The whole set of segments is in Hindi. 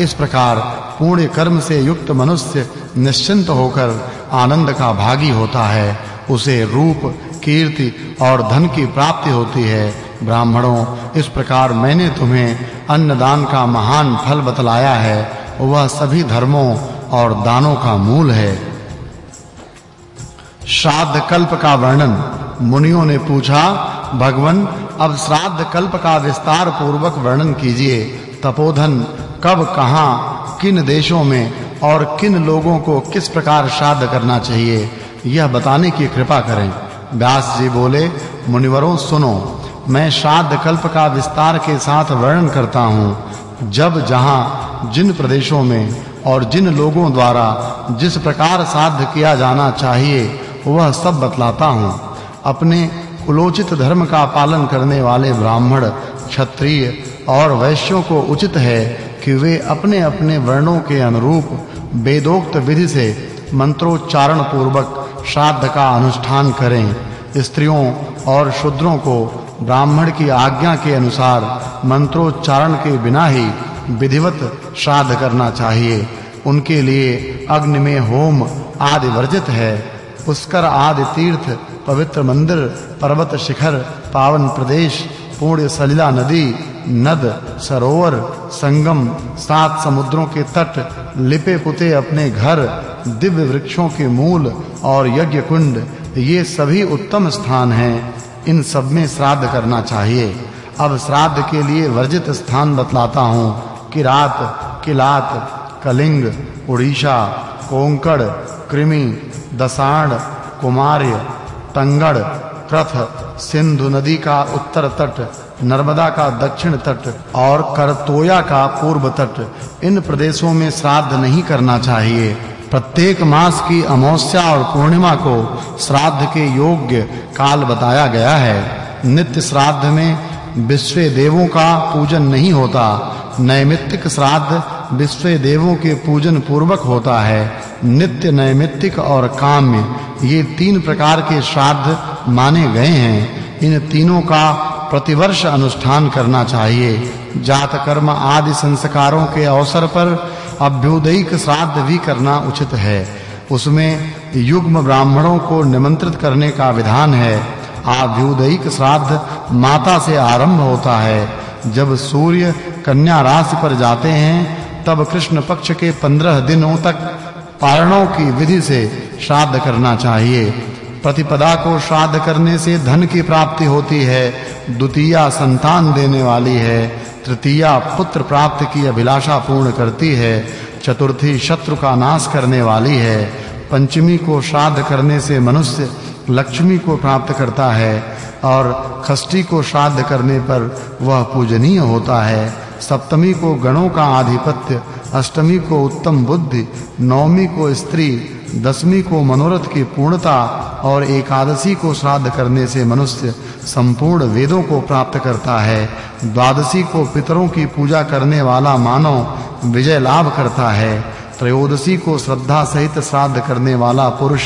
इस प्रकार पूर्ण कर्म से युक्त मनुष्य निश्चिंत होकर आनंद का भागी होता है। उसे रूप, कीर्ति और धन की प्राप्ति होती है। ब्राह्मणों, इस प्रकार मैंने तुम्हें अन्नदान का महान फल बतलाया है। वह सभी धर्मों और दानों का मूल है। श्राद्ध कल्प का वर्णन। मुनियों ने पूछा, भगवन, अब श्राद्ध कल्प का विस्तार पूर्वक वर्णन कीजिए। तपोधन कब, कहाँ, किन देशों में और किन लोगों को किस प्रकार श्राद्ध करना चाहिए, यह बताने की कृपा करें। व्यास जी बोले, मुनिवरों, सुनो, मैं श्राद्ध कल्प का विस्तार के साथ वर्णन करता हूँ। जब जहाँ, जिन प्रदेशों में और जिन लोगों द्वारा जिस प्रकार श्राद्ध किया जाना चाहिए, वह सब बतलाता हूँ। अपने कुलोचित धर्म का पालन करने वाले ब्राह्मण, क्षत्रिय और वैश्यों को उचित है कि वे अपने-अपने वर्णों के अनुरूप वेदोक्त विधि से मंत्रोच्चारण पूर्वक श्राद्ध का अनुष्ठान करें। स्त्रियों और शूद्रों को ब्राह्मण की आज्ञा के अनुसार मंत्रोच्चारण के बिना ही विधिवत श्राद्ध करना चाहिए। उनके लिए अग्नि में होम आदि वर्जित है। पुष्कर आदि तीर्थ, पवित्र मंदिर, पर्वत शिखर, पावन प्रदेश, पूर्ण सलिला नदी नद, सरोवर, संगम, सात समुद्रों के तट, लिपे पुते अपने घर, दिव्य वृक्षों के मूल और यज्ञ कुंड, ये सभी उत्तम स्थान हैं। इन सब में श्राद्ध करना चाहिए। अब श्राद्ध के लिए वर्जित स्थान बतलाता हूँ। किरात, किलात, कलिंग, उड़ीसा, कोंकण, कृमि, दसाण, कुमार्य, तंगड़, प्रथ, सिंधु नदी का उत्तर तट नर्मदा का दक्षिण तट और करतोया का पूर्व तट, इन प्रदेशों में श्राद्ध नहीं करना चाहिए। प्रत्येक मास की अमावस्या और पूर्णिमा को श्राद्ध के योग्य काल बताया गया है। नित्य श्राद्ध में विश्व देवों का पूजन नहीं होता। नैमित्तिक श्राद्ध विश्व देवों के पूजन पूर्वक होता है। नित्य नैमित्तिक और काम्य, ये तीन प्रकार के श्राद्ध माने गए हैं। इन तीनों का प्रतिवर्ष अनुष्ठान करना चाहिए। जात, कर्म आदि संस्कारों के अवसर पर अभ्युदयिक श्राद्ध भी करना उचित है। उसमें युग्म ब्राह्मणों को निमंत्रित करने का विधान है। अभ्युदयिक श्राद्ध माता से आरंभ होता है। जब सूर्य कन्या राशि पर जाते हैं, तब कृष्ण पक्ष के 15 दिनों तक पारणों की विधि से श्राद्ध करना चाहिए। प्रतिपदा को श्राद्ध करने से धन की प्राप्ति होती है, द्वितीया संतान देने वाली है, तृतीया पुत्र प्राप्ति की अभिलाषा पूर्ण करती है, चतुर्थी शत्रु का नाश करने वाली है, पंचमी को श्राद्ध करने से मनुष्य लक्ष्मी को प्राप्त करता है और षष्ठी को श्राद्ध करने पर वह पूजनीय होता है, सप्तमी को गणों का आधिपत्य, अष्टमी को उत्तम बुद्धि, नवमी को स्त्री दसवीं को मनोरथ की पूर्णता और एकादशी को श्राद्ध करने से मनुष्य संपूर्ण वेदों को प्राप्त करता है। द्वादशी को पितरों की पूजा करने वाला मानव विजय लाभ करता है। त्रयोदशी को श्रद्धा सहित श्राद्ध करने वाला पुरुष,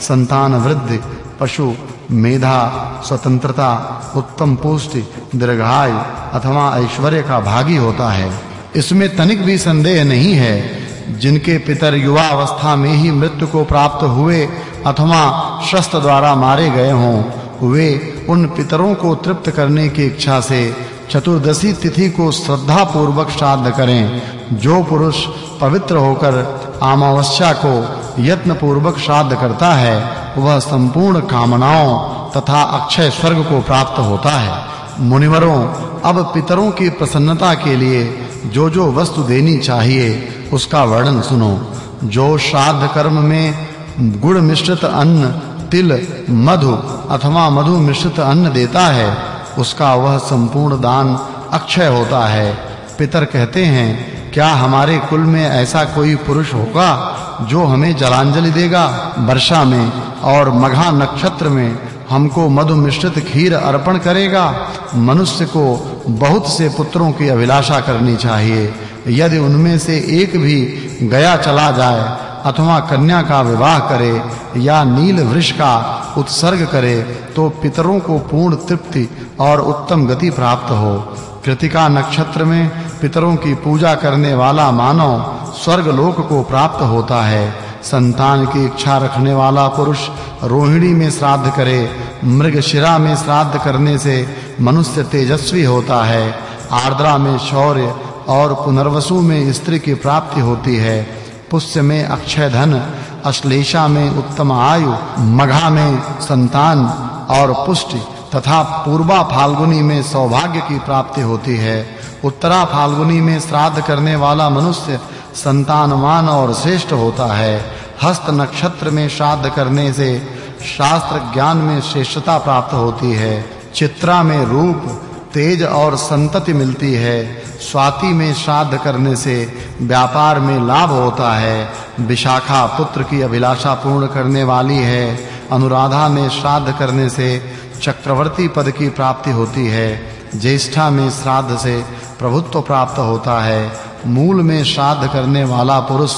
संतान वृद्धि, पशु, मेधा, स्वतंत्रता, उत्तम पुष्टि, दीर्घायु अथवा ऐश्वर्य का भागी होता है। इसमें तनिक भी संदेह नहीं है। जिनके पितर युवा अवस्था में ही मृत्यु को प्राप्त हुए अथवा शस्त्र द्वारा मारे गए हों, वे उन पितरों को तृप्त करने की इच्छा से चतुर्दशी तिथि को श्रद्धा पूर्वक श्राद्ध करें, जो पुरुष पवित्र होकर अमावस्या को यत्न पूर्वक श्राद्ध करता है, वह संपूर्ण कामनाओं तथा अक्षय स्वर्ग को प्राप्त होता है। मुनिवरों, अब पितरों की प्रसन्नता के लिए जो जो वस्तु देनी चाहिए उसका वर्णन सुनो। जो श्राद्ध कर्म में गुड़ मिश्रित अन्न, तिल, मधु अथवा मधु मिश्रित अन्न देता है, उसका वह संपूर्ण दान अक्षय होता है। पितर कहते हैं, क्या हमारे कुल में ऐसा कोई पुरुष होगा जो हमें जलांजलि देगा? वर्षा में और मघा नक्षत्र में हमको मधु मिश्रित खीर अर्पण करेगा। मनुष्य को बहुत से पुत्रों की अभिलाषा करनी चाहिए। यदि उनमें से एक भी गया चला जाए, अथवा कन्या का विवाह करे, या नील वृक्ष का उत्सर्ग करे तो पितरों को पूर्ण तृप्ति और उत्तम गति प्राप्त हो। कृतिका नक्षत्र में पितरों की पूजा करने वाला मानव स्वर्ग लोक को प्राप्त होता है। संतान की इच्छा रखने वाला पुरुष रोहिणी में श्राद्ध करे मृगशिरा में श्राद्ध करने से मनुष्य तेजस्वी होता है। आर्द्रा में शौर्य और पुनर्वसु में स्त्री की प्राप्ति होती है। पुष्य में अक्षय धन, अश्लेषा में उत्तम आयु, मघा में संतान और पुष्टि तथा पूर्वा फाल्गुनी में सौभाग्य की प्राप्ति होती है। उत्तरा फाल्गुनी में श्राद्ध करने वाला मनुष्य संतानवान और श्रेष्ठ होता है। हस्त नक्षत्र में श्राद्ध करने से शास्त्र ज्ञान में श्रेष्ठता प्राप्त होती है। चित्रा में रूप तेज और संतति मिलती है। स्वाति में श्राद्ध करने से व्यापार में लाभ होता है। विशाखा पुत्र की अभिलाषा पूर्ण करने वाली है। अनुराधा में श्राद्ध करने से चक्रवर्ती पद की प्राप्ति होती है। ज्येष्ठा में श्राद्ध से प्रभुत्व प्राप्त होता है। मूल में श्राद्ध करने वाला पुरुष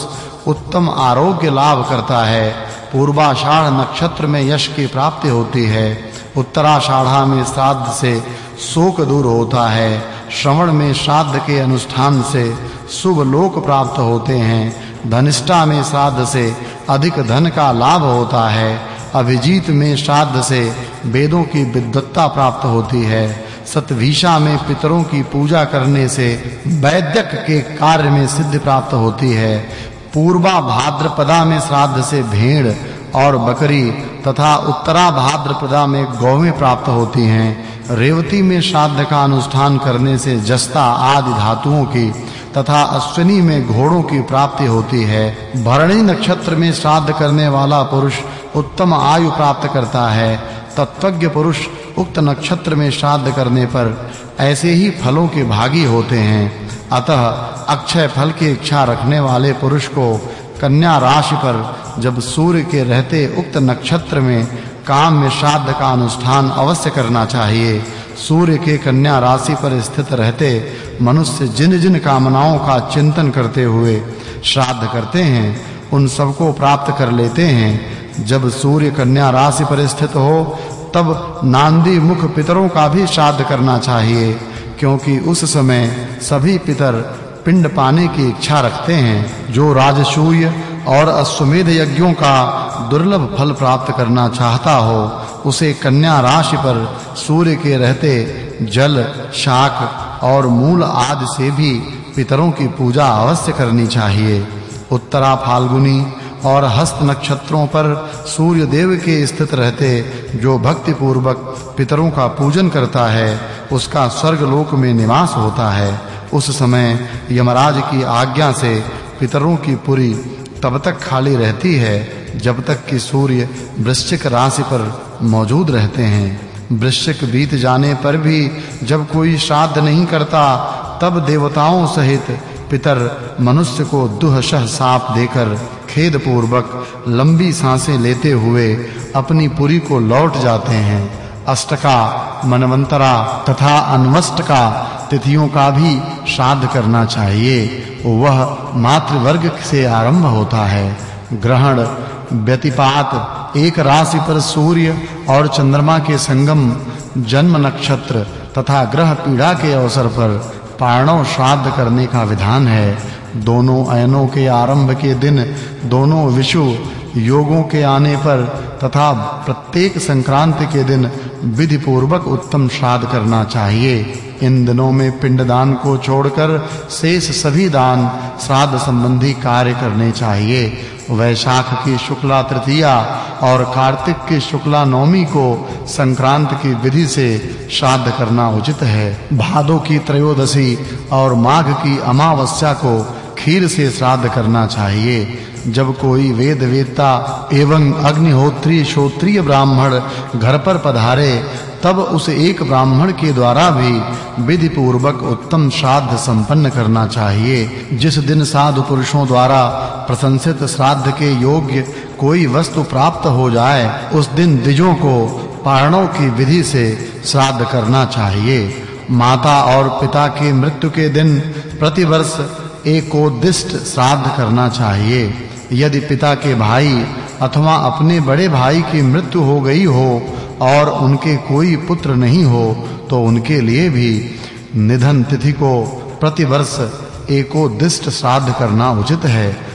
उत्तम आरोग्य लाभ करता है। पूर्वाषाढ़ नक्षत्र में यश की प्राप्ति होती है। उत्तराषाढ़ा में श्राद्ध से शोक दूर होता है। श्रवण में श्राद्ध के अनुष्ठान से शुभ लोक प्राप्त होते हैं। धनिष्ठा में श्राद्ध से अधिक धन का लाभ होता है। अभिजीत में श्राद्ध से वेदों की विद्वत्ता प्राप्त होती है। सतवीषा में पितरों की पूजा करने से वैद्यक के कार्य में सिद्धि प्राप्त होती है। पूर्वा भाद्रपदा में श्राद्ध से भेड़ और बकरी तथा उत्तरा भाद्रपदा में गौवें प्राप्त होती हैं। रेवती में श्राद्ध का अनुष्ठान करने से जस्ता आदि धातुओं की तथा अश्विनी में घोड़ों की प्राप्ति होती है। भरणी नक्षत्र में श्राद्ध करने वाला पुरुष उत्तम आयु प्राप्त करता है। तत्वज्ञ पुरुष उक्त नक्षत्र में श्राद्ध करने पर ऐसे ही फलों के भागी होते हैं। अतः अक्षय फल की इच्छा रखने वाले पुरुष को कन्या राशि पर जब सूर्य के रहते उक्त नक्षत्र में काम में श्राद्ध का अनुष्ठान अवश्य करना चाहिए। सूर्य के कन्या राशि पर स्थित रहते मनुष्य जिन-जिन कामनाओं का चिंतन करते हुए श्राद्ध करते हैं, उन सबको प्राप्त कर लेते हैं। जब सूर्य कन्या राशि पर स्थित हो, तब नांदी मुख पितरों का भी श्राद्ध करना चाहिए, क्योंकि उस समय सभी पितर पिंड पाने की इच्छा रखते हैं, जो राजसूय और अश्वमेध यज्ञों का दुर्लभ फल प्राप्त करना चाहता हो, उसे कन्या राशि पर सूर्य के रहते जल, शाक और मूल आदि से भी पितरों की पूजा अवश्य करनी चाहिए। उत्तरा फाल्गुनी और हस्त नक्षत्रों पर सूर्य देव के स्थित रहते, जो भक्ति पूर्वक पितरों का पूजन करता है, उसका स्वर्ग लोक में निवास होता है। उस समय यमराज की आज्ञा से पितरों की पुरी तब तक खाली रहती है, जब तक कि सूर्य वृश्चिक राशि पर मौजूद रहते हैं। वृश्चिक बीत जाने पर भी जब कोई श्राद्ध नहीं करता, तब देवताओं सहित पितर मनुष्य को दुहशह साप देकर खेद पूर्वक लंबी साँसें लेते हुए अपनी पुरी को लौट जाते हैं। अष्टका, मनवंतरा तथा अनवष्टका तिथियों का भी श्राद्ध करना चाहिए। वह मातृवर्ग से आरंभ होता है। ग्रहण, व्यतिपात, एक राशि पर सूर्य और चंद्रमा के संगम, जन्म नक्षत्र तथा ग्रह पीड़ा के अवसर पर पारणव श्राद्ध करने का विधान है। दोनों अयनों के आरंभ के दिन दोनों विषु योगों के आने पर तथा प्रत्येक संक्रांति के दिन विधि पूर्वक उत्तम श्राद्ध करना चाहिए। इन दिनों में पिंडदान को छोड़कर शेष सभी दान श्राद्ध संबंधी कार्य करने चाहिए। वैशाख की शुक्ला तृतीया और कार्तिक की शुक्ला नवमी को संक्रांत की विधि से श्राद्ध करना उचित है। भादो की त्रयोदशी और माघ की अमावस्या को खीर से श्राद्ध करना चाहिए। जब कोई वेद एवं अग्निहोत्री, श्रोत्रिय ब्राह्मण घर पर पधारे तब उस एक ब्राह्मण के द्वारा भी विधि पूर्वक उत्तम श्राद्ध संपन्न करना चाहिए। जिस दिन साधु पुरुषों द्वारा प्रशंसित श्राद्ध के योग्य कोई वस्तु प्राप्त हो जाए, उस दिन द्विजों को पारणों की विधि से श्राद्ध करना चाहिए। माता और पिता की मृत्यु के दिन प्रतिवर्ष एकोदिष्ट श्राद्ध करना चाहिए। यदि पिता के भाई अथवा अपने बड़े भाई की मृत्यु हो गई हो और उनके कोई पुत्र नहीं हो तो उनके लिए भी निधन तिथि को प्रतिवर्ष एकोदिष्ट श्राद्ध करना उचित है।